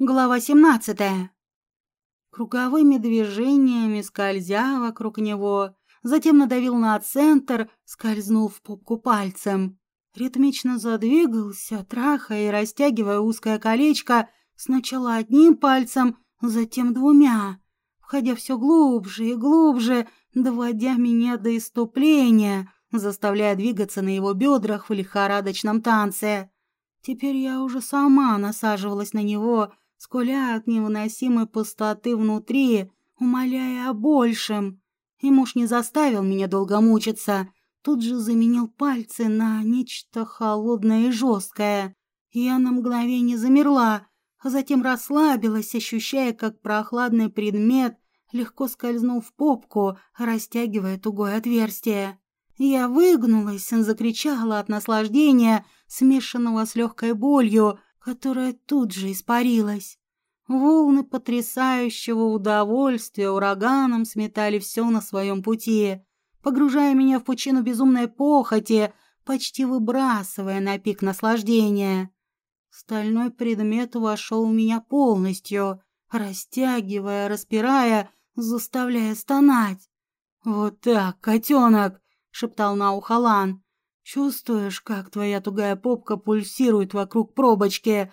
Глава 17. Круговыми движениями скользя вокруг него, затем надавил на центр, скользнул в попку пальцем. Ритмично задвигался, трахая и растягивая узкое колечко сначала одним пальцем, затем двумя, входя все глубже и глубже, доводя меня до иступления, заставляя двигаться на его бедрах в лихорадочном танце. Теперь я уже сама насаживалась на него, скуля от невыносимой пустоты внутри, умоляя о большем. И муж не заставил меня долго мучиться, тут же заменил пальцы на нечто холодное и жесткое. Я на мгновение замерла, а затем расслабилась, ощущая, как прохладный предмет легко скользнул в попку, растягивая тугое отверстие. Я выгнулась, закричала от наслаждения, смешанного с легкой болью, которая тут же испарилась. Волны потрясающего удовольствия ураганом сметали все на своем пути, погружая меня в пучину безумной похоти, почти выбрасывая на пик наслаждения. Стальной предмет вошел в меня полностью, растягивая, распирая, заставляя стонать. «Вот так, котенок!» — шептал на ухо Лан. Чувствуешь, как твоя тугая попка пульсирует вокруг пробочки?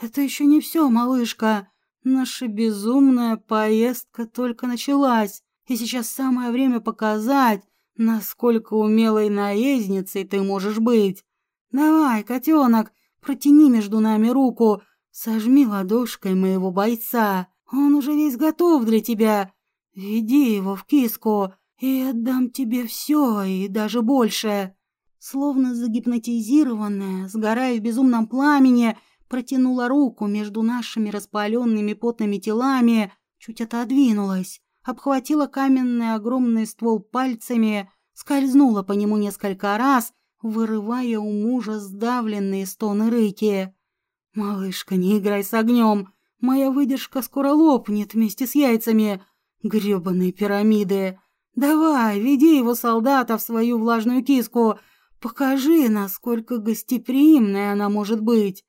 Это еще не все, малышка. Наша безумная поездка только началась, и сейчас самое время показать, насколько умелой наездницей ты можешь быть. Давай, котенок, протяни между нами руку, сожми ладошкой моего бойца. Он уже весь готов для тебя. Веди его в киску, и отдам тебе все, и даже больше. Словно загипнотизированная, сгорая в безумном пламени, протянула руку между нашими распаленными потными телами, чуть отодвинулась, обхватила каменный огромный ствол пальцами, скользнула по нему несколько раз, вырывая у мужа сдавленные стоны рыки. «Малышка, не играй с огнем! Моя выдержка скоро лопнет вместе с яйцами! грёбаные пирамиды! Давай, веди его солдата в свою влажную киску!» Покажи, насколько гостеприимной она может быть.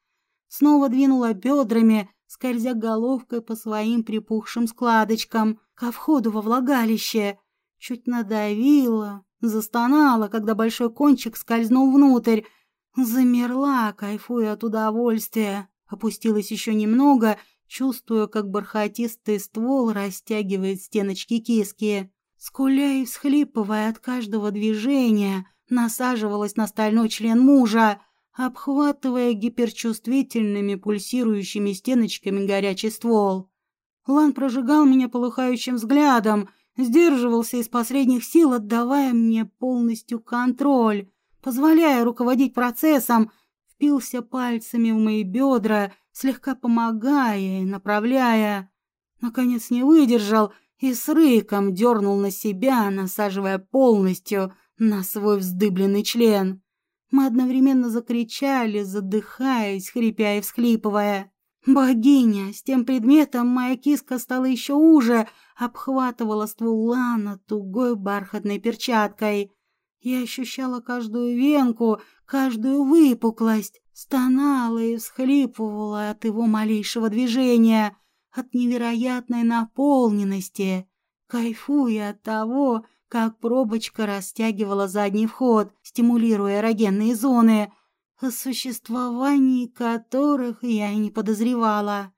Снова двинула бедрами, скользя головкой по своим припухшим складочкам ко входу во влагалище. Чуть надавила, застонала, когда большой кончик скользнул внутрь. Замерла, кайфуя от удовольствия. Опустилась еще немного, чувствуя, как бархатистый ствол растягивает стеночки киски. Скуля и всхлипывая от каждого движения — насаживалась на стальной член мужа, обхватывая гиперчувствительными пульсирующими стеночками горячий ствол. Лан прожигал меня полыхающим взглядом, сдерживался из последних сил, отдавая мне полностью контроль, позволяя руководить процессом, впился пальцами в мои бедра, слегка помогая и направляя. Наконец не выдержал и с рыком дернул на себя, насаживая полностью, на свой вздыбленный член. Мы одновременно закричали, задыхаясь, хрипя и всхлипывая. Богиня, с тем предметом моя киска стала еще уже, обхватывала ствол лана тугой бархатной перчаткой. Я ощущала каждую венку, каждую выпуклость, стонала и всхлипывала от его малейшего движения, от невероятной наполненности, кайфуя от того, как пробочка растягивала задний вход, стимулируя эрогенные зоны, о существовании которых я и не подозревала.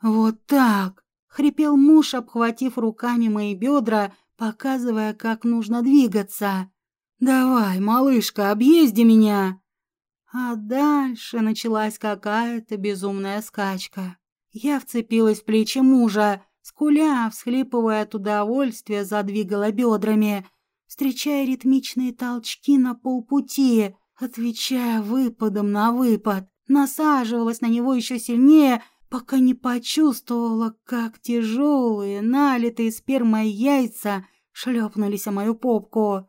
«Вот так!» — хрипел муж, обхватив руками мои бедра, показывая, как нужно двигаться. «Давай, малышка, объезди меня!» А дальше началась какая-то безумная скачка. Я вцепилась в плечи мужа, Скуля, всхлипывая от удовольствия, задвигала бедрами, встречая ритмичные толчки на полпути, отвечая выпадом на выпад. Насаживалась на него еще сильнее, пока не почувствовала, как тяжелые, налитые спермой яйца шлепнулись о мою попку.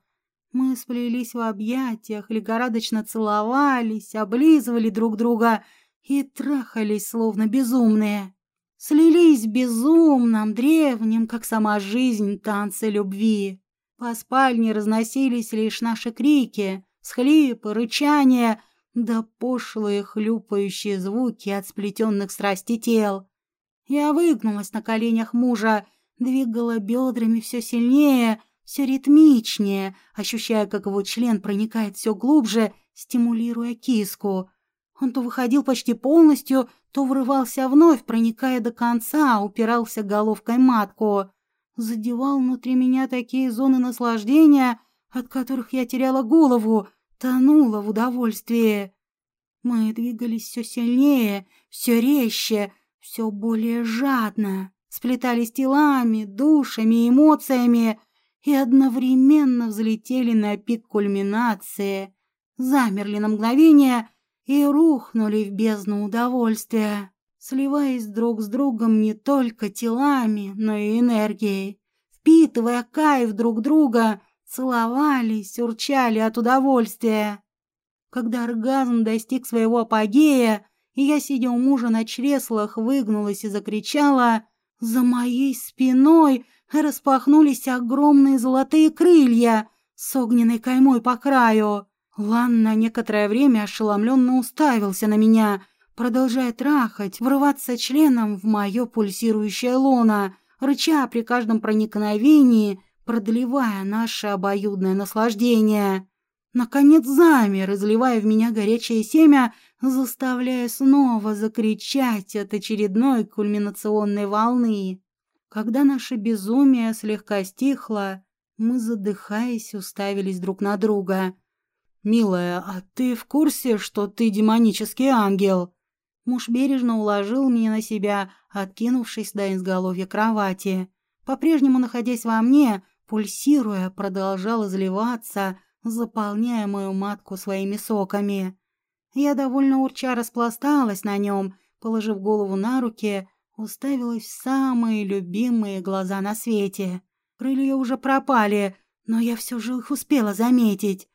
Мы сплелись в объятиях, лихорадочно целовались, облизывали друг друга и трахались, словно безумные слились в безумном, древнем, как сама жизнь, танце любви. По спальне разносились лишь наши крики, схлипы, рычания, да пошлые хлюпающие звуки от сплетенных страсти тел. Я выгнулась на коленях мужа, двигала бедрами все сильнее, все ритмичнее, ощущая, как его член проникает все глубже, стимулируя киску. Он то выходил почти полностью, то врывался вновь, проникая до конца, упирался головкой матку. Задевал внутри меня такие зоны наслаждения, от которых я теряла голову, тонула в удовольствии. Мы двигались все сильнее, все резче, все более жадно, сплетались телами, душами, эмоциями и одновременно взлетели на пик кульминации, замерли на мгновение и рухнули в бездну удовольствия, сливаясь друг с другом не только телами, но и энергией, впитывая кайф друг друга, целовались, урчали от удовольствия. Когда оргазм достиг своего апогея, и я, сидя у мужа на чреслах, выгнулась и закричала, за моей спиной распахнулись огромные золотые крылья с огненной каймой по краю. Лан на некоторое время ошеломленно уставился на меня, продолжая трахать, врываться членом в мое пульсирующее лоно, рыча при каждом проникновении, продлевая наше обоюдное наслаждение. Наконец замер, изливая в меня горячее семя, заставляя снова закричать от очередной кульминационной волны. Когда наше безумие слегка стихло, мы, задыхаясь, уставились друг на друга — «Милая, а ты в курсе, что ты демонический ангел?» Муж бережно уложил меня на себя, откинувшись до изголовья кровати. По-прежнему находясь во мне, пульсируя, продолжал изливаться, заполняя мою матку своими соками. Я довольно урча распласталась на нем, положив голову на руки, уставилась в самые любимые глаза на свете. Крылья уже пропали, но я все же их успела заметить.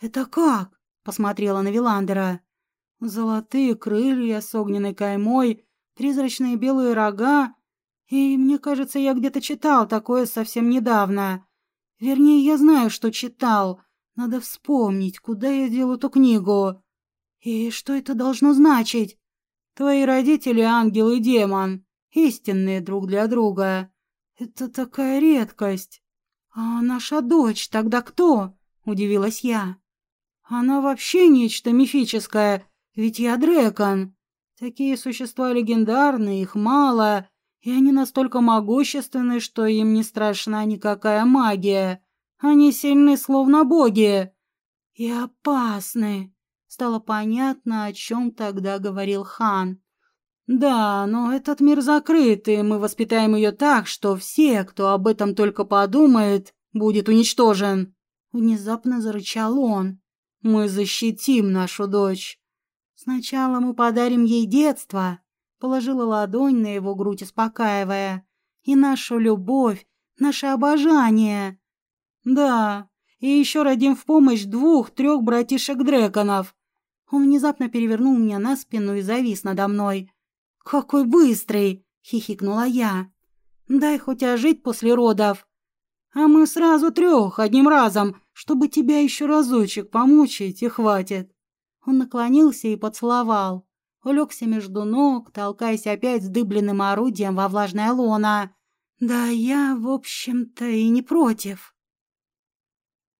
«Это как?» — посмотрела на Виландера. «Золотые крылья с огненной каймой, призрачные белые рога. И мне кажется, я где-то читал такое совсем недавно. Вернее, я знаю, что читал. Надо вспомнить, куда я делал эту книгу. И что это должно значить? Твои родители — ангел и демон, истинные друг для друга. Это такая редкость. А наша дочь тогда кто?» — удивилась я. Она вообще нечто мифическое, ведь я Дрекон. Такие существа легендарные, их мало, и они настолько могущественны, что им не страшна никакая магия. Они сильны, словно боги. И опасны. Стало понятно, о чем тогда говорил хан. Да, но этот мир закрыт, и мы воспитаем ее так, что все, кто об этом только подумает, будет уничтожен. Внезапно зарычал он. Мы защитим нашу дочь. Сначала мы подарим ей детство, положила ладонь на его грудь, успокаивая, и нашу любовь, наше обожание. Да, и еще родим в помощь двух-трех братишек-дреконов. Он внезапно перевернул меня на спину и завис надо мной. «Какой быстрый!» — хихикнула я. «Дай хоть ожить после родов. А мы сразу трех, одним разом, чтобы тебя еще разочек помучить, и хватит. Он наклонился и поцеловал. Улегся между ног, толкаясь опять с дыбленным орудием во влажное лоно. Да я, в общем-то, и не против.